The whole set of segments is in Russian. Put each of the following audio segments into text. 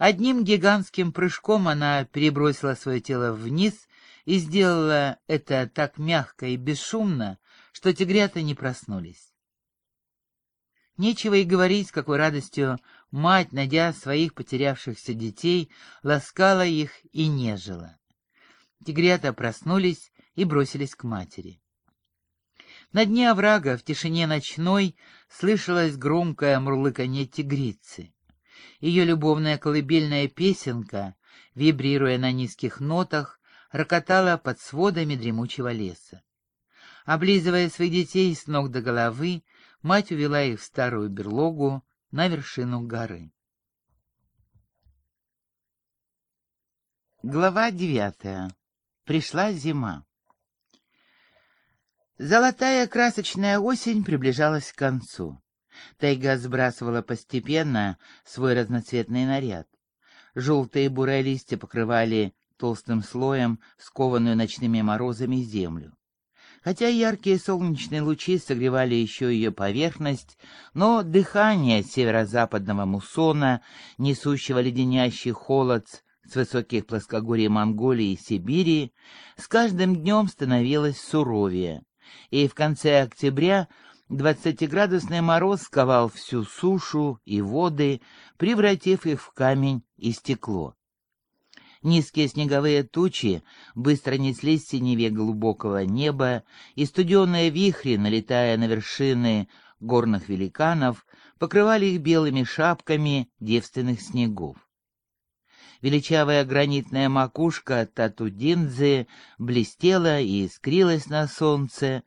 Одним гигантским прыжком она перебросила свое тело вниз и сделала это так мягко и бесшумно, что тигрята не проснулись. Нечего и говорить, с какой радостью мать, найдя своих потерявшихся детей, ласкала их и нежила. Тигрята проснулись и бросились к матери. На дне оврага в тишине ночной слышалось громкое мурлыканье тигрицы. Ее любовная колыбельная песенка, вибрируя на низких нотах, рокотала под сводами дремучего леса. Облизывая своих детей с ног до головы, мать увела их в старую берлогу на вершину горы. Глава девятая. Пришла зима. Золотая красочная осень приближалась к концу. Тайга сбрасывала постепенно свой разноцветный наряд. Желтые бурые листья покрывали толстым слоем скованную ночными морозами землю. Хотя яркие солнечные лучи согревали еще ее поверхность, но дыхание северо-западного муссона, несущего леденящий холод с высоких плоскогорий Монголии и Сибири, с каждым днем становилось суровее, и в конце октября Двадцатиградусный мороз сковал всю сушу и воды, превратив их в камень и стекло. Низкие снеговые тучи быстро неслись в синеве глубокого неба, и студеные вихри, налетая на вершины горных великанов, покрывали их белыми шапками девственных снегов. Величавая гранитная макушка Татудинзы блестела и искрилась на солнце,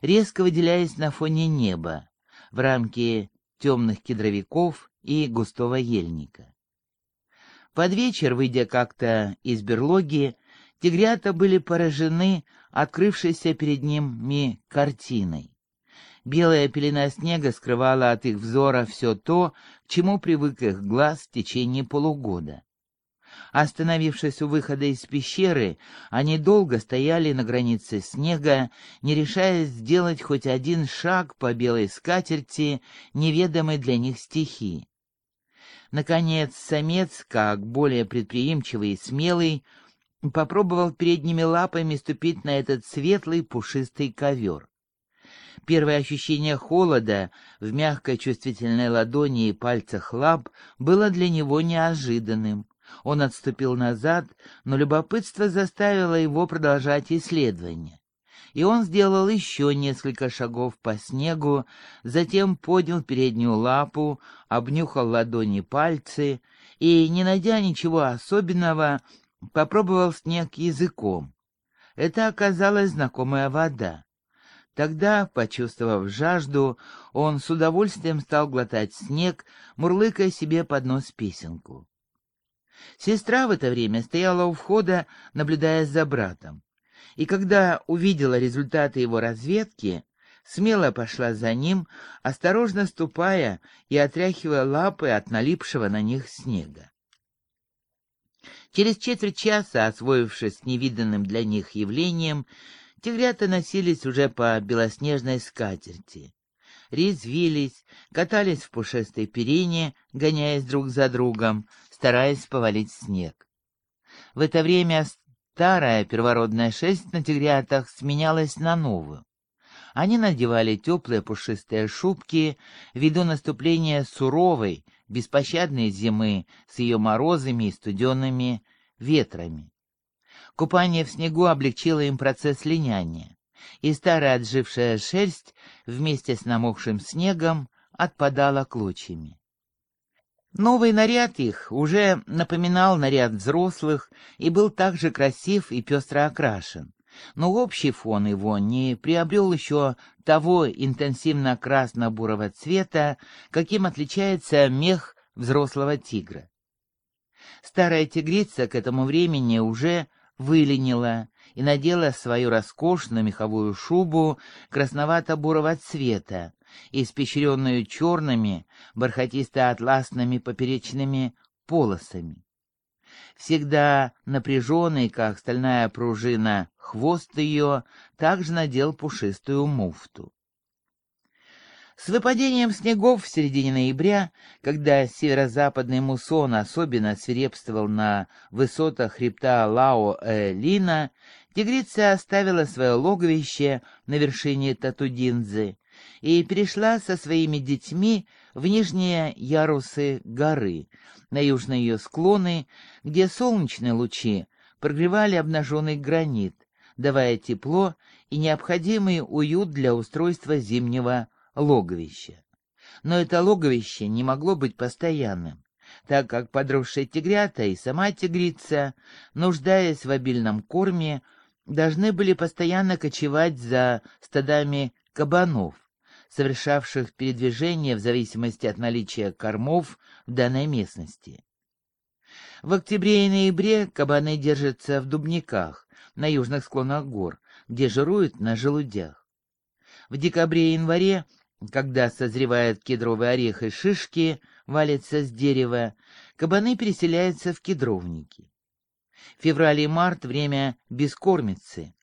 резко выделяясь на фоне неба, в рамке темных кедровиков и густого ельника. Под вечер, выйдя как-то из берлоги, тигрята были поражены открывшейся перед ними картиной. Белая пелена снега скрывала от их взора все то, к чему привык их глаз в течение полугода. Остановившись у выхода из пещеры, они долго стояли на границе снега, не решаясь сделать хоть один шаг по белой скатерти, неведомой для них стихии. Наконец, самец, как более предприимчивый и смелый, попробовал передними лапами ступить на этот светлый пушистый ковер. Первое ощущение холода в мягкой чувствительной ладони и пальцах лап было для него неожиданным. Он отступил назад, но любопытство заставило его продолжать исследование. И он сделал еще несколько шагов по снегу, затем поднял переднюю лапу, обнюхал ладони пальцы и, не найдя ничего особенного, попробовал снег языком. Это оказалась знакомая вода. Тогда, почувствовав жажду, он с удовольствием стал глотать снег, мурлыкая себе под нос песенку. Сестра в это время стояла у входа, наблюдая за братом. И когда увидела результаты его разведки, смело пошла за ним, осторожно ступая и отряхивая лапы от налипшего на них снега. Через четверть часа, освоившись с невиданным для них явлением, тигрята носились уже по белоснежной скатерти. Резвились, катались в пушистой перине, гоняясь друг за другом, стараясь повалить снег. В это время старая первородная шерсть на тигрятах сменялась на новую. Они надевали теплые пушистые шубки ввиду наступления суровой, беспощадной зимы с ее морозами и студенными ветрами. Купание в снегу облегчило им процесс линяния, и старая отжившая шерсть вместе с намокшим снегом отпадала клочьями. Новый наряд их уже напоминал наряд взрослых и был также красив и пестро окрашен. Но общий фон его не приобрел еще того интенсивно-красно-бурого цвета, каким отличается мех взрослого тигра. Старая тигрица к этому времени уже выленила и надела свою роскошную меховую шубу красновато-бурого цвета, испещренную черными, бархатисто-атласными поперечными полосами. Всегда напряженный, как стальная пружина, хвост ее также надел пушистую муфту. С выпадением снегов в середине ноября, когда северо-западный мусон особенно свирепствовал на высотах хребта Лао-э-Лина, тигрица оставила свое логовище на вершине Татудинзы и перешла со своими детьми в нижние ярусы горы, на южные ее склоны, где солнечные лучи прогревали обнаженный гранит, давая тепло и необходимый уют для устройства зимнего логовище. Но это логовище не могло быть постоянным, так как подросшая тигрята и сама тигрица, нуждаясь в обильном корме, должны были постоянно кочевать за стадами кабанов, совершавших передвижение в зависимости от наличия кормов в данной местности. В октябре и ноябре кабаны держатся в дубниках на южных склонах гор, где жируют на желудях. В декабре и январе когда созревает кедровый орех и шишки валятся с дерева, кабаны переселяются в кедровники. Февраль и март — время бескормицы.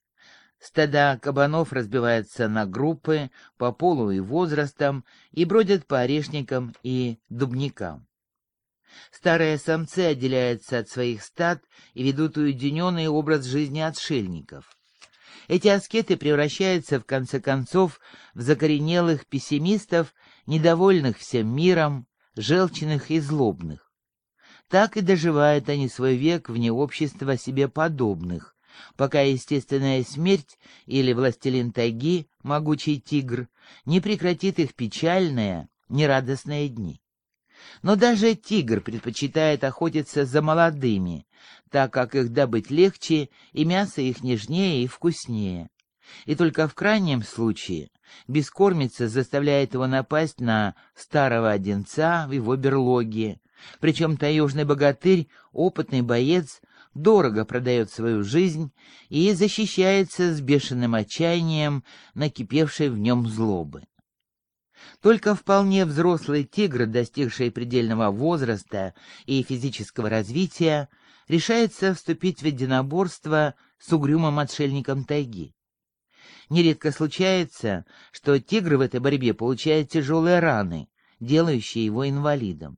Стада кабанов разбиваются на группы по полу и возрастам и бродят по орешникам и дубникам. Старые самцы отделяются от своих стад и ведут уединенный образ жизни отшельников. Эти аскеты превращаются, в конце концов, в закоренелых пессимистов, недовольных всем миром, желчных и злобных. Так и доживают они свой век вне общества себе подобных, пока естественная смерть или властелин тайги, могучий тигр, не прекратит их печальные, нерадостные дни. Но даже тигр предпочитает охотиться за молодыми, так как их добыть легче и мясо их нежнее и вкуснее. И только в крайнем случае бескормица заставляет его напасть на старого одинца в его берлоге, причем таежный богатырь, опытный боец, дорого продает свою жизнь и защищается с бешеным отчаянием накипевшей в нем злобы. Только вполне взрослый тигр, достигший предельного возраста и физического развития, решается вступить в единоборство с угрюмым отшельником тайги. Нередко случается, что тигр в этой борьбе получает тяжелые раны, делающие его инвалидом.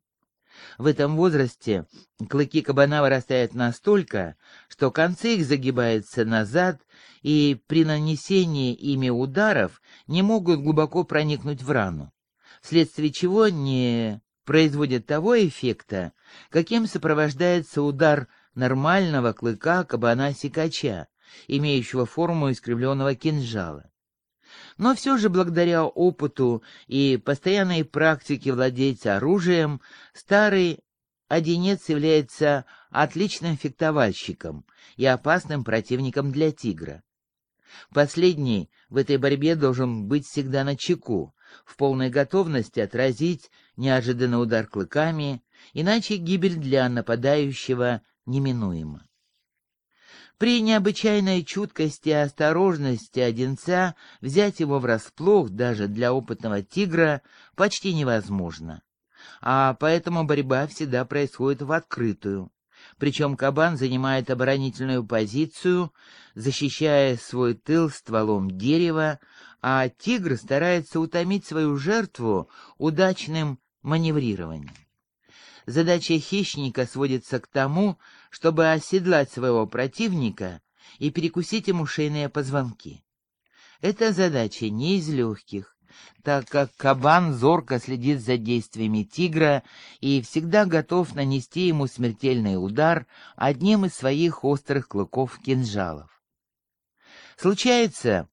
В этом возрасте клыки кабана вырастают настолько, что концы их загибаются назад и при нанесении ими ударов не могут глубоко проникнуть в рану, вследствие чего не производят того эффекта, каким сопровождается удар нормального клыка кабана-сикача, имеющего форму искривленного кинжала. Но все же благодаря опыту и постоянной практике владеть оружием, старый одинец является отличным фехтовальщиком и опасным противником для тигра. Последний в этой борьбе должен быть всегда на чеку, в полной готовности отразить неожиданный удар клыками, иначе гибель для нападающего неминуема. При необычайной чуткости и осторожности Одинца взять его врасплох даже для опытного тигра почти невозможно. А поэтому борьба всегда происходит в открытую. Причем кабан занимает оборонительную позицию, защищая свой тыл стволом дерева, а тигр старается утомить свою жертву удачным маневрированием. Задача хищника сводится к тому, чтобы оседлать своего противника и перекусить ему шейные позвонки. Эта задача не из легких, так как кабан зорко следит за действиями тигра и всегда готов нанести ему смертельный удар одним из своих острых клыков-кинжалов. Случается,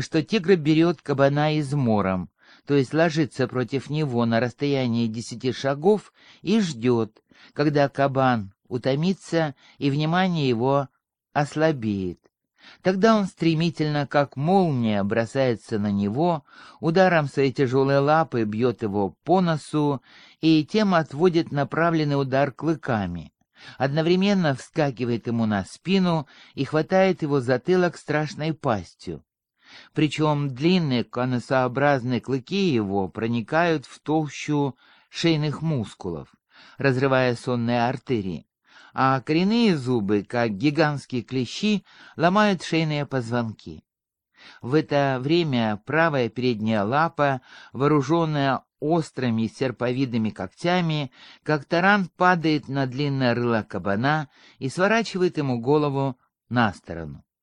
что тигр берет кабана измором, то есть ложится против него на расстоянии десяти шагов и ждет, когда кабан утомится и внимание его ослабеет. Тогда он стремительно, как молния, бросается на него, ударом своей тяжелой лапы бьет его по носу и тем отводит направленный удар клыками. Одновременно вскакивает ему на спину и хватает его затылок страшной пастью. Причем длинные конусообразные клыки его проникают в толщу шейных мускулов, разрывая сонные артерии, а коренные зубы, как гигантские клещи, ломают шейные позвонки. В это время правая передняя лапа, вооруженная острыми серповидными когтями, как таран падает на длинное рыло кабана и сворачивает ему голову на сторону.